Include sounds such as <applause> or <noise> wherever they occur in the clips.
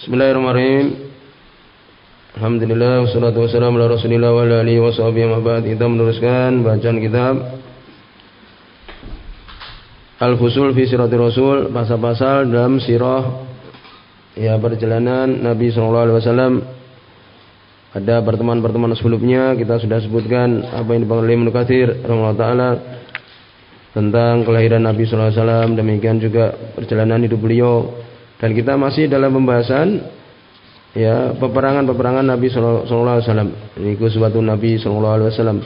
Bismillahirrahmanirrahim. Alhamdulillah wassalatu wassalamu ala Rasulillah wa ala alihi washabihi wa ba'd. Kita meneruskan bacaan kitab Al-Fusul fi Sirati Rasul, pasal-pasal dalam sirah ya perjalanan Nabi sallallahu alaihi wasallam. Ada pertemuan-pertemuan sebelumnya kita sudah sebutkan apa yang dibangun oleh Ibnu Katsir taala tentang kelahiran Nabi sallallahu alaihi wasallam, demikian juga perjalanan hidup beliau dan kita masih dalam pembahasan ya peperangan-peperangan Nabi sallallahu alaihi wasallam. Ini suatu Nabi sallallahu alaihi wasallam.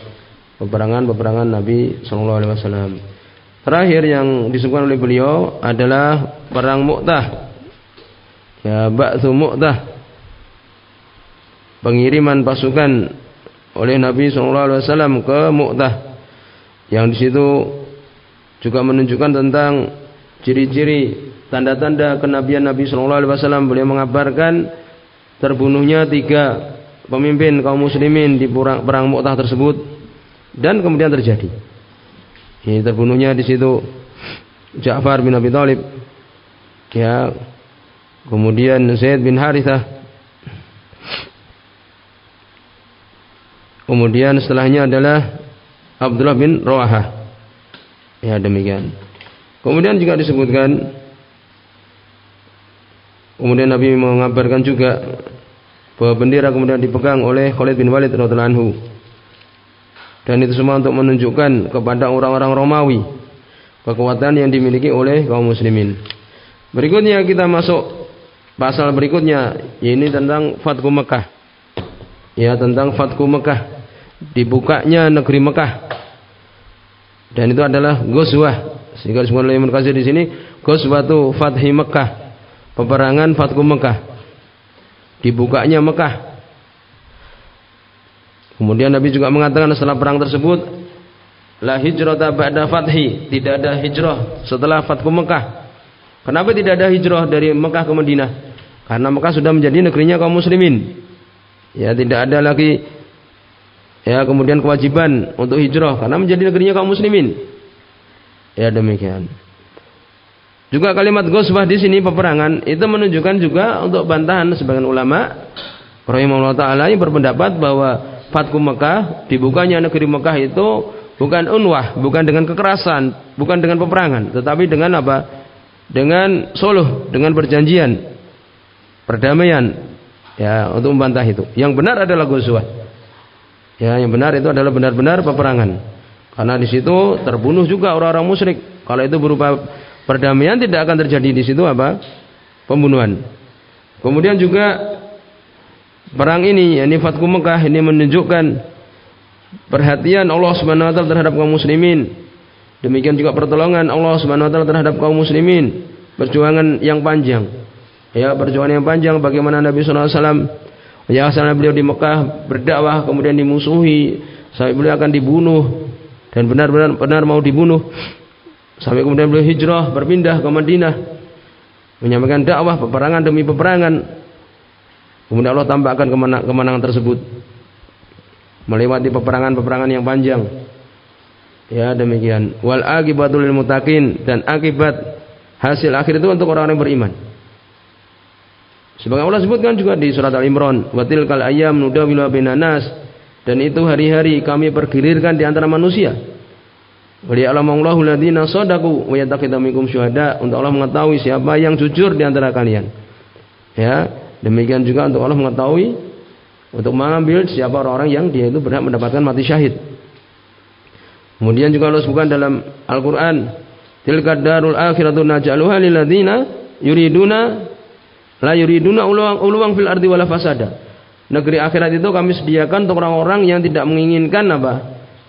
Peperangan-peperangan Nabi sallallahu alaihi wasallam. Terakhir yang disebutkan oleh beliau adalah perang Mu'tah. Ya, ba'tsu Mu'tah. Pengiriman pasukan oleh Nabi sallallahu alaihi wasallam ke Mu'tah. Yang di situ juga menunjukkan tentang ciri-ciri tanda-tanda kenabian Nabi sallallahu alaihi wasallam. Beliau mengabarkan terbunuhnya tiga pemimpin kaum muslimin di perang, perang Mu'tah tersebut dan kemudian terjadi. Ini terbunuhnya di situ Ja'far bin Abi Thalib. Ya. Kemudian Zaid bin Harithah. Kemudian setelahnya adalah Abdullah bin Rawahah. Ya demikian. Kemudian juga disebutkan Kemudian Nabi mengabarkan juga bahwa bendera kemudian dipegang oleh Khalid bin Walid radhiyallahu anhu. Dan itu semua untuk menunjukkan kepada orang-orang Romawi kekuatan yang dimiliki oleh kaum muslimin. Berikutnya kita masuk pasal berikutnya ini tentang Fatku Mekah. Ya, tentang Fatku Mekah. Dibukanya negeri Mekah. Dan itu adalah Ghazwah. Sehingga disebutkan oleh Ibnu di sini Ghazwatu Fathi Mekah. Peperangan Fatku Mekah dibukanya Mekah. Kemudian Nabi juga mengatakan setelah perang tersebut, la hijrah ba'da fathi, tidak ada hijrah setelah fatku Mekah. Kenapa tidak ada hijrah dari Mekah ke Madinah? Karena Mekah sudah menjadi negerinya kaum muslimin. Ya, tidak ada lagi ya kemudian kewajiban untuk hijrah karena menjadi negerinya kaum muslimin. Ya demikian. Juga kalimat ghusbah di sini peperangan itu menunjukkan juga untuk bantahan sebagian ulama rahimahullah taala yang berpendapat bahwa Fatku Mekah dibukanya negeri Mekah itu bukan unwah, bukan dengan kekerasan, bukan dengan peperangan, tetapi dengan apa? Dengan suluh, dengan perjanjian, perdamaian, ya untuk membantah itu. Yang benar adalah ghusbah. Ya, yang benar itu adalah benar-benar peperangan. Karena di situ terbunuh juga orang-orang musyrik. Kalau itu berupa Perdamaian tidak akan terjadi di situ apa? Pembunuhan. Kemudian juga perang ini, yakni Fatku Mekah ini menunjukkan perhatian Allah Subhanahu wa taala terhadap kaum muslimin. Demikian juga pertolongan Allah Subhanahu wa taala terhadap kaum muslimin. Perjuangan yang panjang. Ya, perjuangan yang panjang bagaimana Nabi wasallam ya beliau di Mekah berdakwah kemudian dimusuhi sampai beliau akan dibunuh dan benar-benar benar mau dibunuh Sampai kemudian beliau hijrah berpindah ke Madinah menyampaikan dakwah peperangan demi peperangan. Kemudian Allah tambahkan kemenangan tersebut melewati peperangan-peperangan yang panjang. Ya demikian. Wal akibatul mutakin dan akibat hasil akhir itu untuk orang-orang beriman. Sebagai Allah sebutkan juga di surat Al-Imran, "Watil kal ayam nudawilu bainan nas." Dan itu hari-hari kami pergilirkan di antara manusia. Waliya'lamallahu alladziina shadaqu wa minkum syuhada untuk Allah mengetahui siapa yang jujur di antara kalian. Ya, demikian juga untuk Allah mengetahui untuk mengambil siapa orang-orang yang dia itu berhak mendapatkan mati syahid. Kemudian juga Allah sebutkan dalam Al-Qur'an, "Tilka darul akhiratu naj'aluha lil ladzina yuriduna la yuriduna uluwang, uluwang fil ardi wala fasada." Negeri akhirat itu kami sediakan untuk orang-orang yang tidak menginginkan apa?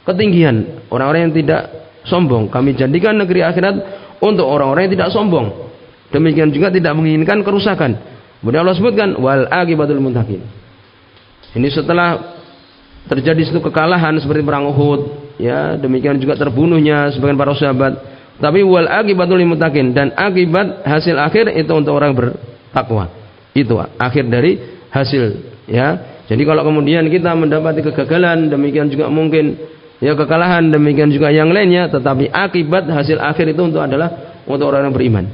Ketinggian, orang-orang yang tidak sombong. Kami jadikan negeri akhirat untuk orang-orang yang tidak sombong. Demikian juga tidak menginginkan kerusakan. Kemudian Allah sebutkan wal akibatul muntaqin. Ini setelah terjadi satu kekalahan seperti perang Uhud, ya, demikian juga terbunuhnya sebagian para sahabat. Tapi wal akibatul muttaqin dan akibat hasil akhir itu untuk orang bertakwa. Itu akhir dari hasil, ya. Jadi kalau kemudian kita mendapati kegagalan, demikian juga mungkin ya kekalahan demikian juga yang lainnya tetapi akibat hasil akhir itu untuk adalah untuk orang yang beriman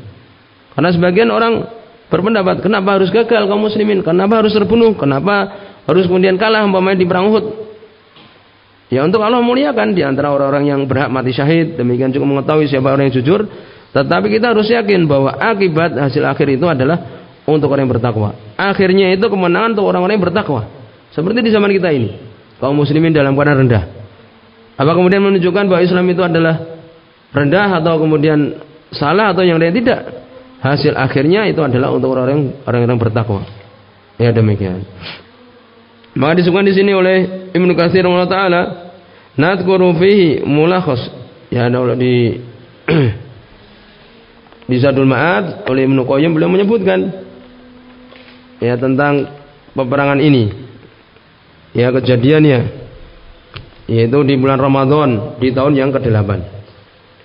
karena sebagian orang berpendapat kenapa harus gagal kaum muslimin? Kenapa harus terbunuh? Kenapa harus kemudian kalah umpamanya di perang Uhud? Ya untuk Allah muliakan di antara orang-orang yang berhak mati syahid, demikian juga mengetahui siapa orang yang jujur. Tetapi kita harus yakin bahwa akibat hasil akhir itu adalah untuk orang yang bertakwa. Akhirnya itu kemenangan untuk orang-orang yang bertakwa. Seperti di zaman kita ini, kaum muslimin dalam keadaan rendah. Apa kemudian menunjukkan bahwa Islam itu adalah rendah atau kemudian salah atau yang lain tidak? Hasil akhirnya itu adalah untuk orang-orang orang-orang bertakwa. Ya demikian. Maka disebutkan di sini oleh Ibnu Katsir Allah taala nadhkuru fihi mulakhas. Ya di <clears throat> di Zadul Ma'ad oleh Ibnu Qayyim beliau menyebutkan ya tentang peperangan ini. Ya kejadiannya yaitu di bulan Ramadan di tahun yang ke-8.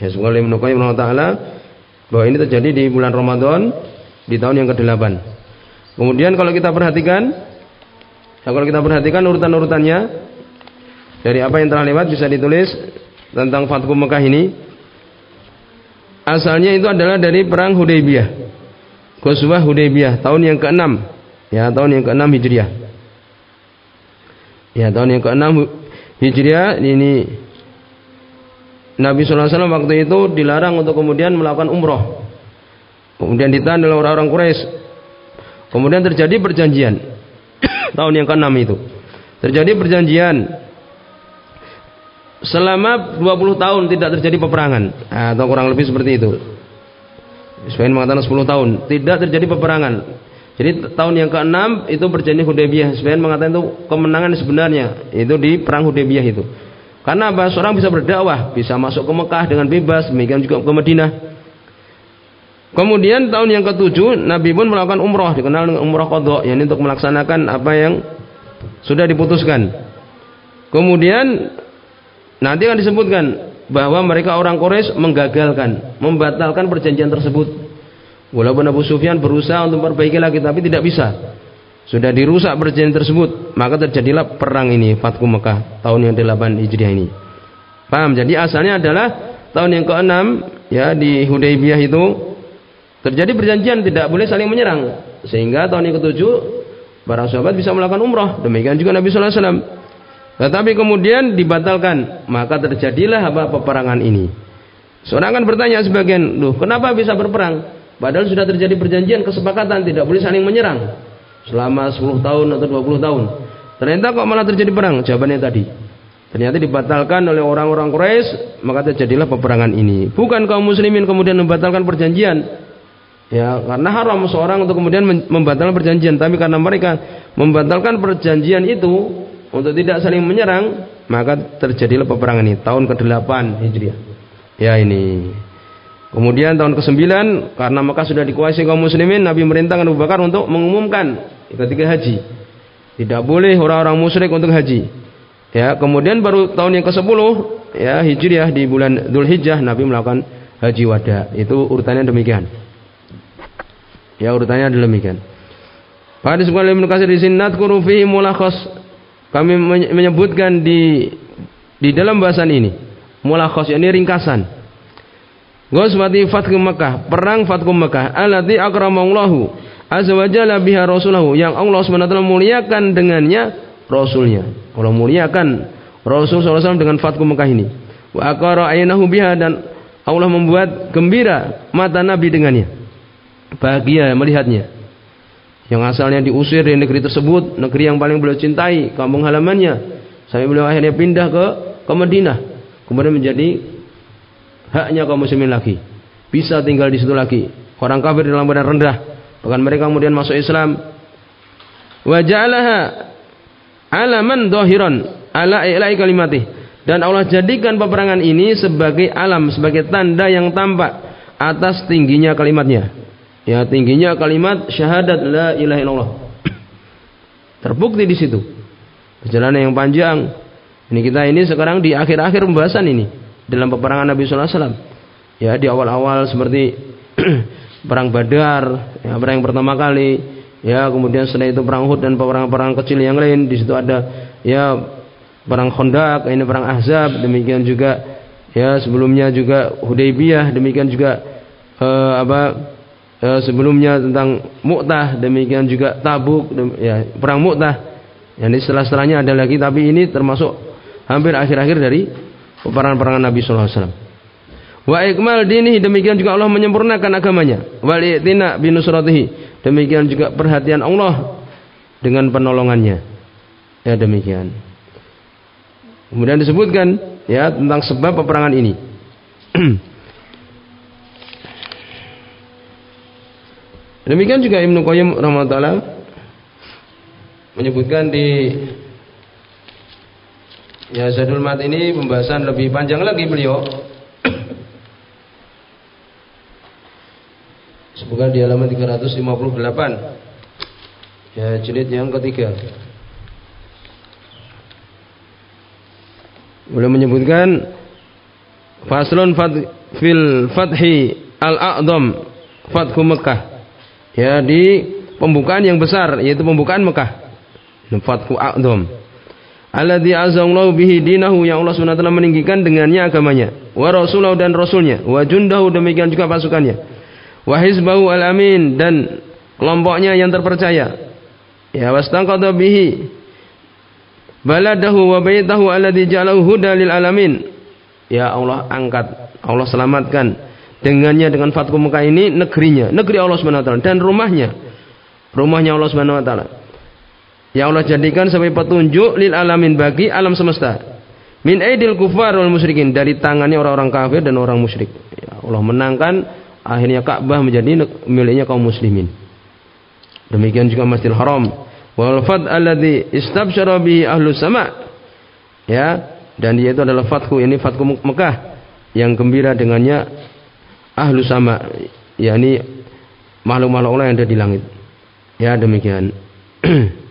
Ya semoga Ibnu Qayyim taala bahwa ini terjadi di bulan Ramadan di tahun yang ke-8. Kemudian kalau kita perhatikan Nah, kalau kita perhatikan urutan-urutannya dari apa yang telah lewat bisa ditulis tentang Fatku Mekah ini. Asalnya itu adalah dari perang Hudaybiyah. Ghazwah Hudaybiyah tahun yang ke-6. Ya, tahun yang ke-6 Hijriah. Ya, tahun yang ke-6 Hijriah ini Nabi SAW waktu itu dilarang untuk kemudian melakukan umroh. Kemudian ditahan oleh orang-orang Quraisy. Kemudian terjadi perjanjian <coughs> tahun yang ke-6 itu. Terjadi perjanjian selama 20 tahun tidak terjadi peperangan atau kurang lebih seperti itu. Sebagian mengatakan 10 tahun tidak terjadi peperangan. Jadi tahun yang ke-6 itu perjanjian Hudaybiyah. Sebagian mengatakan itu kemenangan sebenarnya itu di perang Hudaybiyah itu. Karena apa? Seorang bisa berdakwah, bisa masuk ke Mekah dengan bebas, demikian juga ke Madinah. Kemudian tahun yang ketujuh Nabi pun melakukan umroh dikenal dengan umroh kodok yakni untuk melaksanakan apa yang sudah diputuskan. Kemudian nanti akan disebutkan bahwa mereka orang Quraisy menggagalkan, membatalkan perjanjian tersebut. Walaupun Abu Sufyan berusaha untuk memperbaiki lagi tapi tidak bisa. Sudah dirusak perjanjian tersebut, maka terjadilah perang ini Fatku Mekah tahun yang 8 Hijriah ini. Paham? Jadi asalnya adalah tahun yang ke-6 ya di Hudaybiyah itu Terjadi perjanjian tidak boleh saling menyerang. Sehingga tahun yang ketujuh para sahabat bisa melakukan umrah. Demikian juga Nabi Sallallahu Alaihi Wasallam. Tetapi kemudian dibatalkan. Maka terjadilah apa peperangan ini. Seorang akan bertanya sebagian, loh kenapa bisa berperang? Padahal sudah terjadi perjanjian kesepakatan tidak boleh saling menyerang selama 10 tahun atau 20 tahun. Ternyata kok malah terjadi perang? Jawabannya tadi. Ternyata dibatalkan oleh orang-orang Quraisy, maka terjadilah peperangan ini. Bukan kaum muslimin kemudian membatalkan perjanjian, Ya, karena haram seorang untuk kemudian membatalkan perjanjian, tapi karena mereka membatalkan perjanjian itu untuk tidak saling menyerang, maka terjadilah peperangan ini tahun ke-8 Hijriah. Ya ini. Kemudian tahun ke-9 karena Mekah sudah dikuasai kaum muslimin, Nabi merintahkan Abu Bakar untuk mengumumkan ketika haji. Tidak boleh orang-orang musyrik untuk haji. Ya, kemudian baru tahun yang ke-10 ya Hijriah di bulan Dzulhijjah Nabi melakukan haji wada. Itu urutannya demikian. Ya urutannya demikian. Pada sebuah Ibnu Katsir di sini mulakhas. Kami menyebutkan di di dalam bahasan ini mulakhas ini ringkasan. Ghazwati Fathu Makkah, perang Fathu Makkah, allati akramallahu azza wa jalla biha rasulahu yang Allah SWT muliakan dengannya rasulnya. Allah muliakan Rasul SAW dengan Fathu Makkah ini. Wa aqara aynahu biha dan Allah membuat gembira mata Nabi dengannya bahagia melihatnya. Yang asalnya diusir dari negeri tersebut, negeri yang paling beliau cintai, kampung halamannya, sampai beliau akhirnya pindah ke ke Madinah, kemudian menjadi haknya kaum muslimin lagi. Bisa tinggal di situ lagi. Orang kafir dalam keadaan rendah, bahkan mereka kemudian masuk Islam. Wa ja'alaha alaman dohiron ala ilahi kalimatih. Dan Allah jadikan peperangan ini sebagai alam, sebagai tanda yang tampak atas tingginya kalimatnya ya tingginya kalimat syahadat la ilaha illallah. <clears throat> Terbukti di situ. Perjalanan yang panjang. Ini kita ini sekarang di akhir-akhir pembahasan ini dalam peperangan Nabi sallallahu alaihi wasallam. Ya di awal-awal seperti <clears throat> perang Badar, ya perang yang pertama kali, ya kemudian setelah itu perang Uhud dan perang-perang kecil yang lain di situ ada ya perang Khandaq, ini perang Ahzab, demikian juga ya sebelumnya juga Hudaybiyah, demikian juga eh, apa eh, sebelumnya tentang Mu'tah, demikian juga Tabuk, ya perang Mu'tah. Yang setelah-setelahnya ada lagi tapi ini termasuk hampir akhir-akhir dari peperangan-perangan Nabi sallallahu alaihi wasallam. Wa ikmal dini demikian juga Allah menyempurnakan agamanya. Wal i'tina. Demikian juga perhatian Allah dengan penolongannya. Ya demikian. Kemudian disebutkan ya tentang sebab peperangan ini. <clears throat> Demikian juga Ibnu Qayyim rahimahullah menyebutkan di ya Zadul Mat ini pembahasan lebih panjang lagi beliau. Sebutkan di halaman 358. Ya jilid yang ketiga. Beliau menyebutkan faslun fat fil fathi al-a'dham fathu Mekah ya di pembukaan yang besar yaitu pembukaan Mekah. Fatku a'dham. Alladzi azallahu bihi dinahu yang Allah SWT meninggikan dengannya agamanya. Wa rasulahu dan rasulnya. Wa jundahu demikian juga pasukannya. Wa hizbahu al-amin dan kelompoknya yang terpercaya. Ya wastaqada bihi baladahu wa baitahu alladzi ja'alahu huda lil alamin. Ya Allah angkat, Allah selamatkan dengannya dengan Fatku Mekah ini negerinya, negeri Allah taala dan rumahnya. Rumahnya Allah taala. Ya Allah jadikan sebagai petunjuk lil alamin bagi alam semesta. Min aidil kufar wal musyrikin dari tangannya orang-orang kafir dan orang musyrik. Ya Allah menangkan akhirnya Ka'bah menjadi miliknya kaum muslimin. Demikian juga Masjidil Haram. Wal fad alladhi istabsyara bihi ahlu sama. Ya, dan dia itu adalah fatku ini fatku Mekah yang gembira dengannya ahlu sama yakni makhluk-makhluk Allah yang ada di langit ya demikian <clears throat>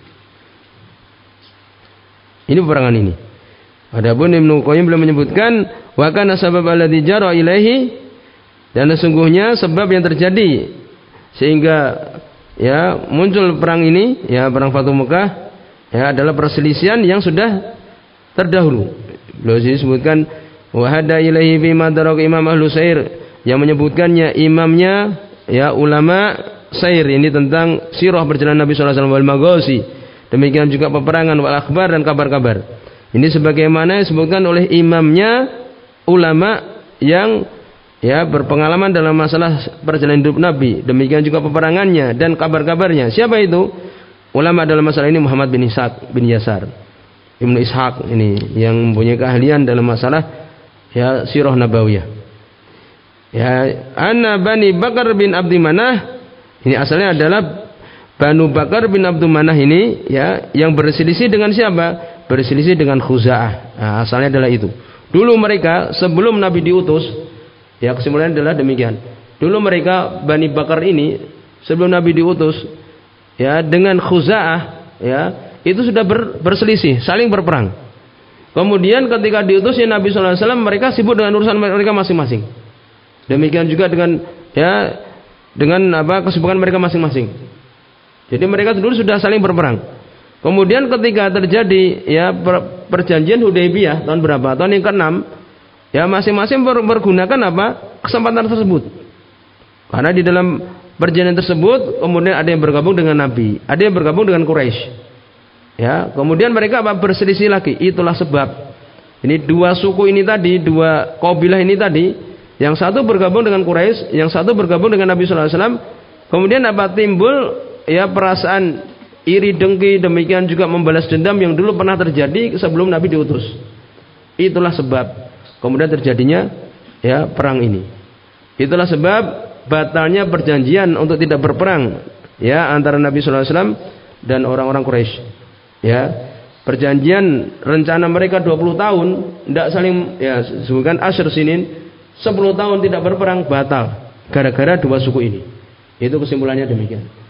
ini peperangan ini. Adapun Ibnu Qayyim belum menyebutkan wa kana sabab alladzi jara ilaihi dan sesungguhnya sebab yang terjadi sehingga ya muncul perang ini ya perang Fatu Mekah ya adalah perselisihan yang sudah terdahulu. Beliau disebutkan wa hada ilaihi fi madarak imam ahlu sair yang menyebutkannya imamnya ya ulama sair ini tentang sirah perjalanan Nabi sallallahu alaihi wasallam wal Demikian juga peperangan wal akhbar dan kabar-kabar. Ini sebagaimana disebutkan oleh imamnya ulama yang ya berpengalaman dalam masalah perjalanan hidup Nabi. Demikian juga peperangannya dan kabar-kabarnya. Siapa itu? Ulama dalam masalah ini Muhammad bin Ishaq bin Yasar. Ibnu Ishaq ini yang mempunyai keahlian dalam masalah ya sirah nabawiyah. Ya, Anna Bani Bakar bin Abdi Manah ini asalnya adalah Banu Bakar bin Abdul Manah ini ya yang berselisih dengan siapa? Berselisih dengan Khuza'ah. Nah, asalnya adalah itu. Dulu mereka sebelum Nabi diutus ya kesimpulannya adalah demikian. Dulu mereka Bani Bakar ini sebelum Nabi diutus ya dengan Khuza'ah ya itu sudah ber, berselisih, saling berperang. Kemudian ketika diutus ya Nabi SAW mereka sibuk dengan urusan mereka masing-masing. Demikian juga dengan ya dengan apa kesibukan mereka masing-masing. Jadi mereka dulu sudah saling berperang. Kemudian ketika terjadi ya per, perjanjian Hudaybiyah tahun berapa? Tahun yang ke-6 ya masing-masing ber, bergunakan apa? kesempatan tersebut. Karena di dalam perjanjian tersebut kemudian ada yang bergabung dengan Nabi, ada yang bergabung dengan Quraisy. Ya, kemudian mereka apa berselisih lagi. Itulah sebab ini dua suku ini tadi, dua kabilah ini tadi yang satu bergabung dengan Quraisy, yang satu bergabung dengan Nabi Sallallahu Alaihi Wasallam. Kemudian apa timbul ya perasaan iri dengki demikian juga membalas dendam yang dulu pernah terjadi sebelum Nabi diutus. Itulah sebab kemudian terjadinya ya perang ini. Itulah sebab batalnya perjanjian untuk tidak berperang ya antara Nabi Sallallahu Alaihi dan orang-orang Quraisy. Ya, perjanjian rencana mereka 20 tahun tidak saling ya sebutkan asyr sinin 10 tahun tidak berperang batal gara-gara dua suku ini. Itu kesimpulannya demikian.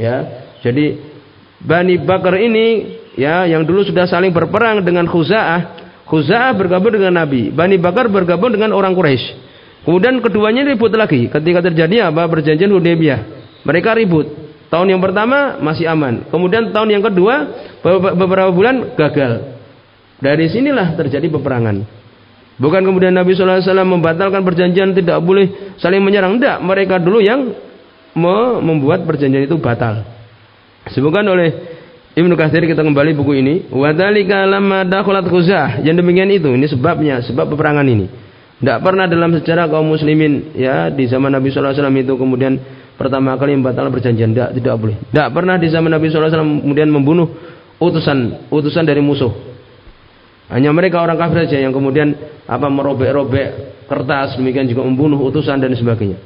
Ya. Jadi Bani Bakar ini ya yang dulu sudah saling berperang dengan Khuza'ah, Khuza'ah bergabung dengan Nabi, Bani Bakar bergabung dengan orang Quraisy. Kemudian keduanya ribut lagi ketika terjadi apa perjanjian Hudaybiyah. Mereka ribut. Tahun yang pertama masih aman. Kemudian tahun yang kedua beberapa bulan gagal. Dari sinilah terjadi peperangan. Bukan kemudian Nabi SAW membatalkan perjanjian tidak boleh saling menyerang. Tidak, mereka dulu yang membuat perjanjian itu batal. Sebutkan oleh Ibnu Katsir kita kembali buku ini, wadalika lamma dakhalat Khuzah. Yang demikian itu, ini sebabnya, sebab peperangan ini. Tidak pernah dalam sejarah kaum muslimin ya di zaman Nabi sallallahu alaihi wasallam itu kemudian pertama kali membatal perjanjian tidak tidak boleh. Tidak pernah di zaman Nabi sallallahu alaihi wasallam kemudian membunuh utusan utusan dari musuh. Hanya mereka orang kafir saja yang kemudian apa merobek-robek kertas demikian juga membunuh utusan dan sebagainya.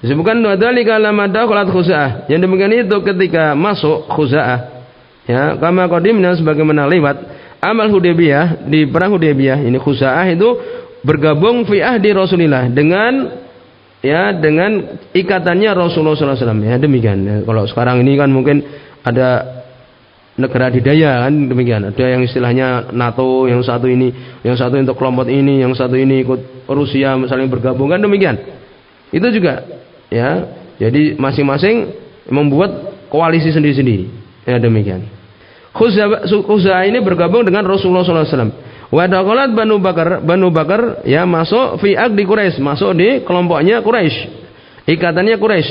Disebutkan wadzalika lamma dakhalat Khuza'ah. Yang demikian itu ketika masuk Khuza'ah ya kama qadimna sebagaimana lewat amal Hudaybiyah di perang Hudaybiyah ini Khuza'ah itu bergabung fi ahdi Rasulillah dengan ya dengan ikatannya Rasulullah SAW ya demikian. Ya, kalau sekarang ini kan mungkin ada negara didaya kan demikian. Ada yang istilahnya NATO yang satu ini yang satu untuk kelompok ini yang satu ini ikut Rusia saling bergabung kan demikian. Itu juga ya jadi masing-masing membuat koalisi sendiri-sendiri ya demikian Khuzah ini bergabung dengan Rasulullah SAW Wadakolat Banu Bakar, Banu Bakar ya masuk fi di Quraisy, masuk di kelompoknya Quraisy. Ikatannya Quraisy.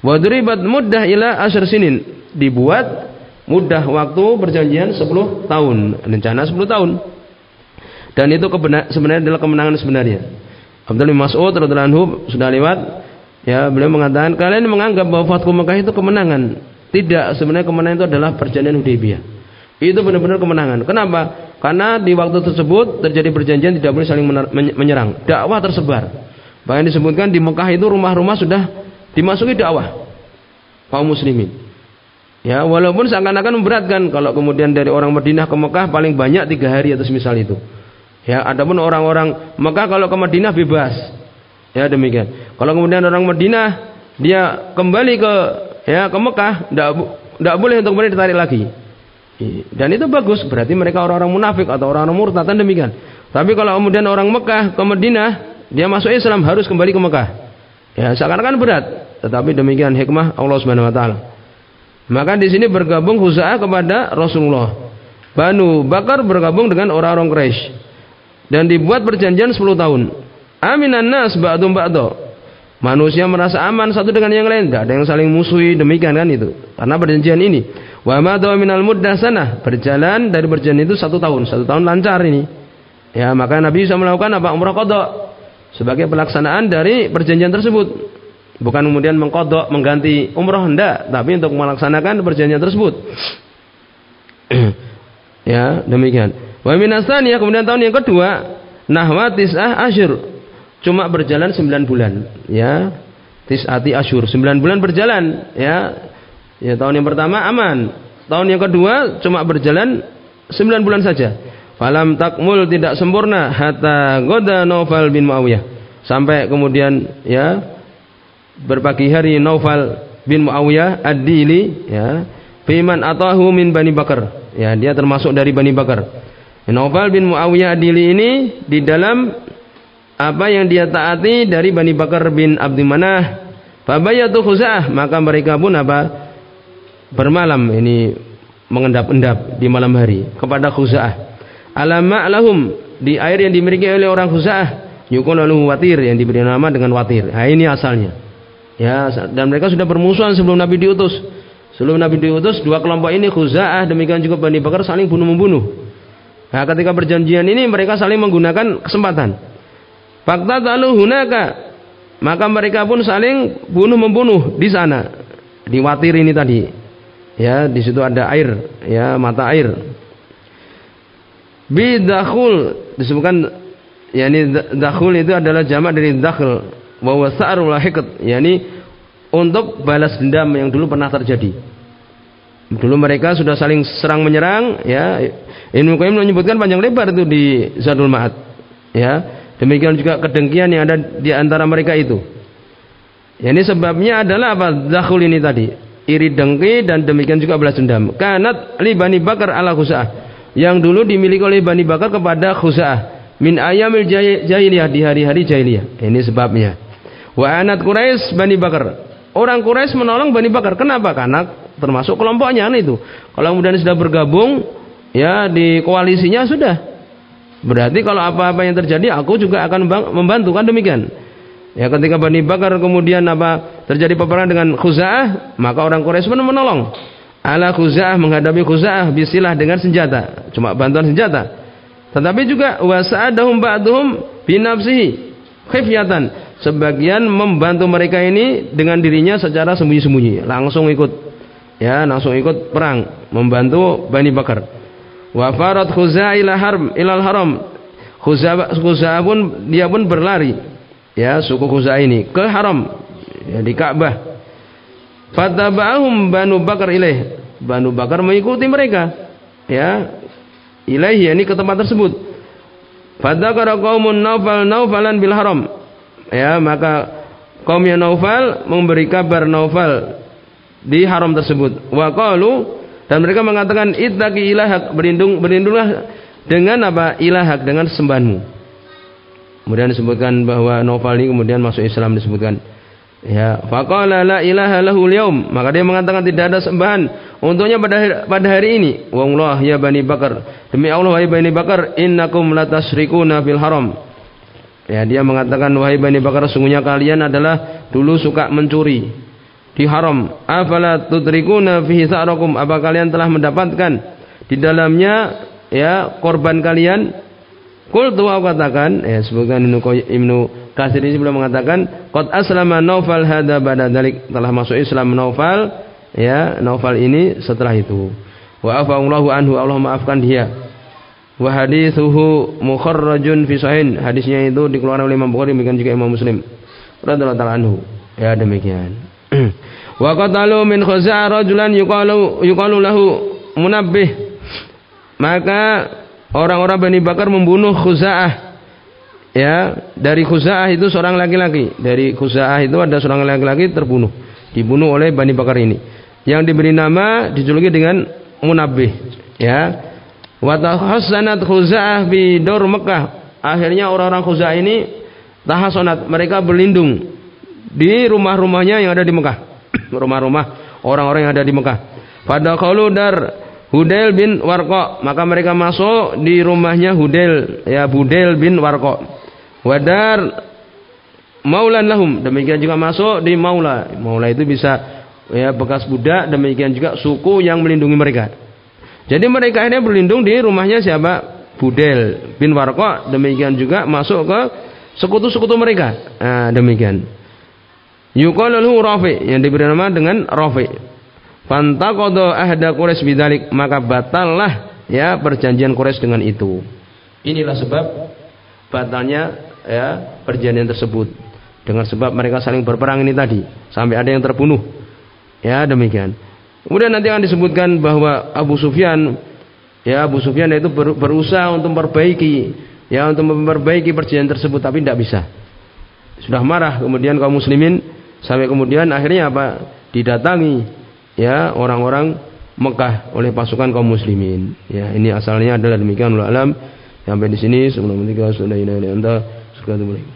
Wadribat mudah ila asyr sinin. Dibuat mudah waktu perjanjian 10 tahun, rencana 10 tahun. Dan itu sebenarnya adalah kemenangan sebenarnya. Abdul Mas'ud radhiyallahu sudah lewat ya beliau mengatakan kalian menganggap bahwa Fathu Mekah itu kemenangan. Tidak, sebenarnya kemenangan itu adalah perjanjian Hudaybiyah. Itu benar-benar kemenangan. Kenapa? Karena di waktu tersebut terjadi perjanjian tidak boleh saling menyerang. Dakwah tersebar. Bahkan disebutkan di Mekah itu rumah-rumah sudah dimasuki dakwah kaum muslimin. Ya, walaupun seakan-akan memberatkan kalau kemudian dari orang Madinah ke Mekah paling banyak tiga hari atau misal itu. Ya, adapun orang-orang Mekah kalau ke Madinah bebas. Ya demikian. Kalau kemudian orang Madinah dia kembali ke ya ke Mekah, tidak boleh untuk kemudian ditarik lagi. Dan itu bagus, berarti mereka orang-orang munafik atau orang-orang murtad dan demikian. Tapi kalau kemudian orang Mekah ke Madinah, dia masuk Islam harus kembali ke Mekah. Ya, seakan-akan berat, tetapi demikian hikmah Allah Subhanahu wa taala. Maka di sini bergabung Huza'ah kepada Rasulullah. Banu Bakar bergabung dengan orang-orang Quraisy. Dan dibuat perjanjian 10 tahun. Aminan nas ba'dum ba'do. Manusia merasa aman satu dengan yang lain, tidak ada yang saling musuhi demikian kan itu. Karena perjanjian ini. Wa ma minal muddah berjalan dari perjanjian itu satu tahun, satu tahun lancar ini. Ya maka Nabi bisa melakukan apa umrah kodok sebagai pelaksanaan dari perjanjian tersebut. Bukan kemudian mengkodok mengganti umrah hendak, tapi untuk melaksanakan perjanjian tersebut. <clears throat> ya demikian. Wa minasani kemudian tahun yang kedua nahwa tis'ah asyur cuma berjalan 9 bulan ya. Tisati asyur 9 bulan berjalan ya. Ya tahun yang pertama aman. Tahun yang kedua cuma berjalan 9 bulan saja. Falam takmul tidak sempurna hatta goda Naufal bin Muawiyah. Sampai kemudian ya berpagi hari Naufal bin Muawiyah ad-Dili ya fiman atahu min Bani Bakar. Ya dia termasuk dari Bani Bakar. Naufal bin Muawiyah ad-Dili ini di dalam apa yang dia taati dari Bani Bakar bin Abdul Manah? Fabayatu khuzah. Maka mereka pun apa? Bermalam. Ini mengendap-endap di malam hari kepada khuzah. Alama lahum. Di air yang dimiliki oleh orang khuzah. Yukun lalu watir. Yang diberi nama dengan watir. Nah, ini asalnya. Ya dan mereka sudah bermusuhan sebelum Nabi diutus. Sebelum Nabi diutus dua kelompok ini khuzah. Demikian juga Bani Bakar saling bunuh membunuh nah ketika perjanjian ini mereka saling menggunakan kesempatan Fakta talu hunaka. Maka mereka pun saling bunuh membunuh di sana. Di watir ini tadi. Ya, di situ ada air, ya, mata air. Bidakhul disebutkan yakni dakhul itu adalah jamak dari dakhl wa wasa'rul lahiqat yakni untuk balas dendam yang dulu pernah terjadi. Dulu mereka sudah saling serang menyerang ya. Ibnu Qayyim menyebutkan panjang lebar itu di Zadul Ma'ad. Ya. Demikian juga kedengkian yang ada di antara mereka itu. Ini sebabnya adalah apa? Zakhul ini tadi. Iri dengki dan demikian juga belas dendam. Kanat li Bani Bakar ala Khusa'ah. Yang dulu dimiliki oleh Bani Bakar kepada Khusa'ah. Min ayamil jahiliyah di hari-hari jahiliyah. Ini sebabnya. Wa anat Quraisy Bani Bakar. Orang Quraisy menolong Bani Bakar. Kenapa? Karena termasuk kelompoknya itu. Kalau kemudian sudah bergabung ya di koalisinya sudah Berarti kalau apa-apa yang terjadi aku juga akan membantu kan demikian. Ya ketika Bani Bakar kemudian apa terjadi peperangan dengan Khuza'ah, maka orang Quraisy pun menolong. Ala Khuza'ah menghadapi Khuza'ah bisilah dengan senjata, cuma bantuan senjata. Tetapi juga wasa'adahum ba'duhum binafsihi khifyatan. Sebagian membantu mereka ini dengan dirinya secara sembunyi-sembunyi, langsung ikut ya, langsung ikut perang membantu Bani Bakar. Wa farat Khuza'ah ila harm ilal haram. Khuza'ah pun dia pun berlari ya suku Khuza'ah ini ke haram ya, di Ka'bah. Fatabahum Banu Bakar ilaih. Banu Bakar mengikuti mereka ya ilaihi ini ke tempat tersebut. Fadzakara qaumun Naufal Naufalan bil haram. Ya, maka kaumnya Naufal memberi kabar Naufal di haram tersebut. Wa qalu dan mereka mengatakan ittaqi ilahak berlindung berlindunglah dengan apa? Ilahak dengan sembahanmu. Kemudian disebutkan bahwa Naufal ini kemudian masuk Islam disebutkan. Ya, faqala la ilaha lahu yaum Maka dia mengatakan tidak ada sembahan untuknya pada pada hari ini. Wallah ya Bani Bakar. Demi Allah wahai Bani Bakar, innakum latasyrikuna fil haram. Ya, dia mengatakan wahai Bani Bakar, sungguhnya kalian adalah dulu suka mencuri di haram. Afala tudrikuna fihi sa'rakum? Apa kalian telah mendapatkan di dalamnya ya korban kalian? Kul tu aku katakan, ya sebutkan Ibnu Kasir ini belum mengatakan qad aslama Naufal hada pada dalik telah masuk Islam Naufal ya Naufal ini setelah itu. Wa afallahu anhu Allah maafkan dia. Wa hadithuhu mukharrajun fi sahihin. Hadisnya itu dikeluarkan oleh Imam Bukhari demikian juga Imam Muslim. Radhiyallahu anhu. Ya demikian. <clears throat> Wa qatalu min khuza'ah rajulan yuqalu yuqalu lahu munabbih. Maka orang-orang Bani Bakar membunuh Khuza'ah ya dari Khuza'ah itu seorang laki-laki. Dari Khuza'ah itu ada seorang laki-laki terbunuh. Dibunuh oleh Bani Bakar ini. Yang diberi nama dijuluki dengan Munabbih. Ya. Wa tahassanat Khuza'ah bi Dor Mekah akhirnya orang-orang Khuza'ah ini tahassanat mereka berlindung di rumah-rumahnya yang ada di Mekah rumah-rumah orang-orang yang ada di Mekah pada dar Hudel bin Warko maka mereka masuk di rumahnya Hudel ya Budel bin Warko Wadar maulan lahum. Demikian juga masuk di maula. Maula itu bisa ya bekas budak, demikian juga suku yang melindungi mereka. Jadi mereka ini berlindung di rumahnya siapa? Budel bin Warqa. Demikian juga masuk ke sekutu-sekutu mereka. Nah, demikian. Yuqalu Rafi yang diberi nama dengan Rafi. Fantaqada ahda Quraisy bidalik maka batallah ya perjanjian Quraisy dengan itu. Inilah sebab batalnya ya perjanjian tersebut dengan sebab mereka saling berperang ini tadi sampai ada yang terbunuh ya demikian kemudian nanti akan disebutkan bahwa Abu Sufyan ya Abu Sufyan itu ber, berusaha untuk memperbaiki ya untuk memperbaiki perjanjian tersebut tapi tidak bisa sudah marah kemudian kaum muslimin Sampai kemudian akhirnya apa? Didatangi ya orang-orang Mekah oleh pasukan kaum muslimin. Ya, ini asalnya adalah demikian Allah alam. Sampai di sini sebelum tiga sudah ini anda. Assalamualaikum.